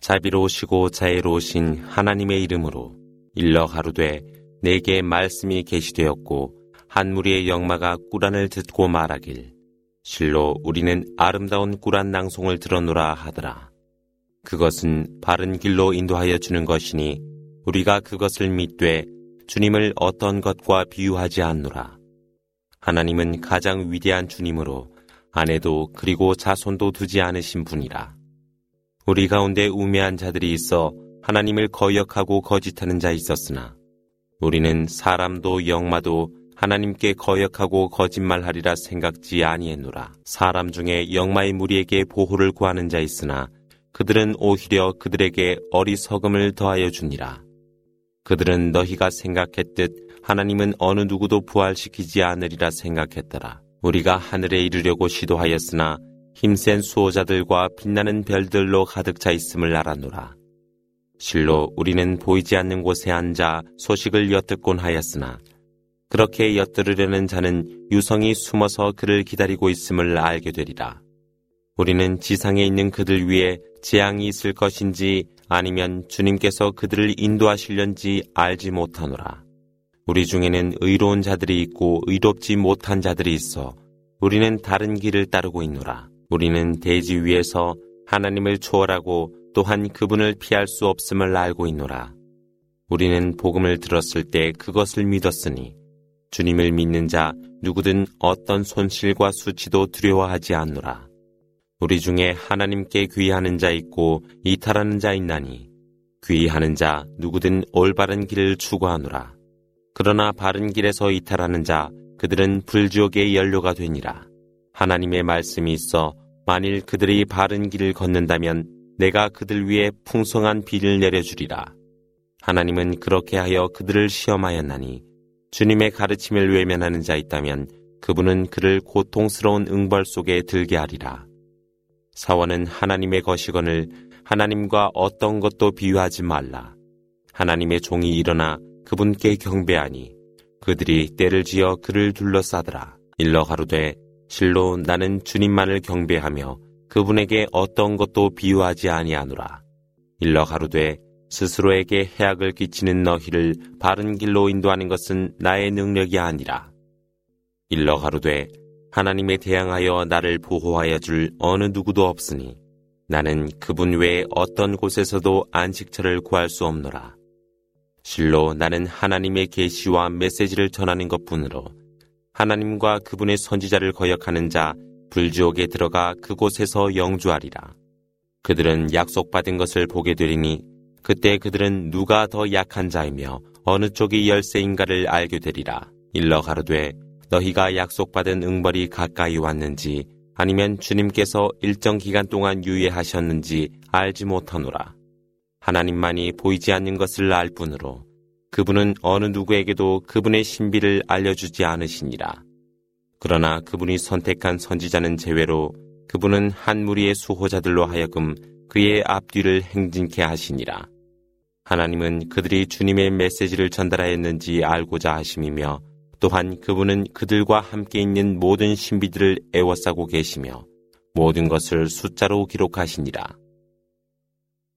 자비로우시고 자애로우신 하나님의 이름으로 일러 가로되 내게 말씀이 계시되었고 한 무리의 영마가 꾸란을 듣고 말하길 실로 우리는 아름다운 꾸란 낭송을 들어노라 하더라. 그것은 바른 길로 인도하여 주는 것이니 우리가 그것을 믿되 주님을 어떤 것과 비유하지 않노라. 하나님은 가장 위대한 주님으로 아내도 그리고 자손도 두지 않으신 분이라. 우리 가운데 우매한 자들이 있어 하나님을 거역하고 거짓하는 자 있었으나 우리는 사람도 영마도 하나님께 거역하고 거짓말하리라 생각지 아니했노라. 사람 중에 영마의 무리에게 보호를 구하는 자 있으나 그들은 오히려 그들에게 어리석음을 더하여 주니라. 그들은 너희가 생각했듯 하나님은 어느 누구도 부활시키지 않으리라 생각했더라. 우리가 하늘에 이르려고 시도하였으나 힘센 수호자들과 빛나는 별들로 가득 차 있음을 알아노라. 실로 우리는 보이지 않는 곳에 앉아 소식을 엿듣곤 하였으나 그렇게 엿들으려는 자는 유성이 숨어서 그를 기다리고 있음을 알게 되리라. 우리는 지상에 있는 그들 위에 재앙이 있을 것인지 아니면 주님께서 그들을 인도하실련지 알지 못하노라. 우리 중에는 의로운 자들이 있고 의롭지 못한 자들이 있어 우리는 다른 길을 따르고 있노라. 우리는 대지 위에서 하나님을 초월하고 또한 그분을 피할 수 없음을 알고 있노라. 우리는 복음을 들었을 때 그것을 믿었으니 주님을 믿는 자 누구든 어떤 손실과 수치도 두려워하지 않노라. 우리 중에 하나님께 귀하는 자 있고 이탈하는 자 있나니 귀하는 자 누구든 올바른 길을 추구하노라. 그러나 바른 길에서 이탈하는 자 그들은 불지옥의 연료가 되니라. 하나님의 말씀이 있어 만일 그들이 바른 길을 걷는다면 내가 그들 위에 풍성한 비를 내려주리라. 하나님은 그렇게 하여 그들을 시험하였나니 주님의 가르침을 외면하는 자 있다면 그분은 그를 고통스러운 응벌 속에 들게 하리라. 사원은 하나님의 거시건을 하나님과 어떤 것도 비유하지 말라. 하나님의 종이 일어나 그분께 경배하니 그들이 때를 지어 그를 둘러싸더라. 일러 가로되 실로 나는 주님만을 경배하며 그분에게 어떤 것도 비유하지 아니하노라. 일러 가로되 스스로에게 해악을 끼치는 너희를 바른 길로 인도하는 것은 나의 능력이 아니라. 일러 가로되 하나님에 대항하여 나를 보호하여 줄 어느 누구도 없으니 나는 그분 외에 어떤 곳에서도 안식처를 구할 수 없노라. 실로 나는 하나님의 계시와 메시지를 전하는 것뿐으로 하나님과 그분의 선지자를 거역하는 자 불지옥에 들어가 그곳에서 영주하리라. 그들은 약속받은 것을 보게 되리니 그때 그들은 누가 더 약한 자이며 어느 쪽이 열쇠인가를 알게 되리라. 일러 가로되 너희가 약속받은 응벌이 가까이 왔는지 아니면 주님께서 일정 기간 동안 유예하셨는지 알지 못하노라. 하나님만이 보이지 않는 것을 알 뿐으로 그분은 어느 누구에게도 그분의 신비를 알려주지 않으시니라. 그러나 그분이 선택한 선지자는 제외로 그분은 한 무리의 수호자들로 하여금 그의 앞뒤를 행진케 하시니라. 하나님은 그들이 주님의 메시지를 전달하였는지 알고자 하심이며 또한 그분은 그들과 함께 있는 모든 신비들을 애워싸고 계시며 모든 것을 숫자로 기록하시니라.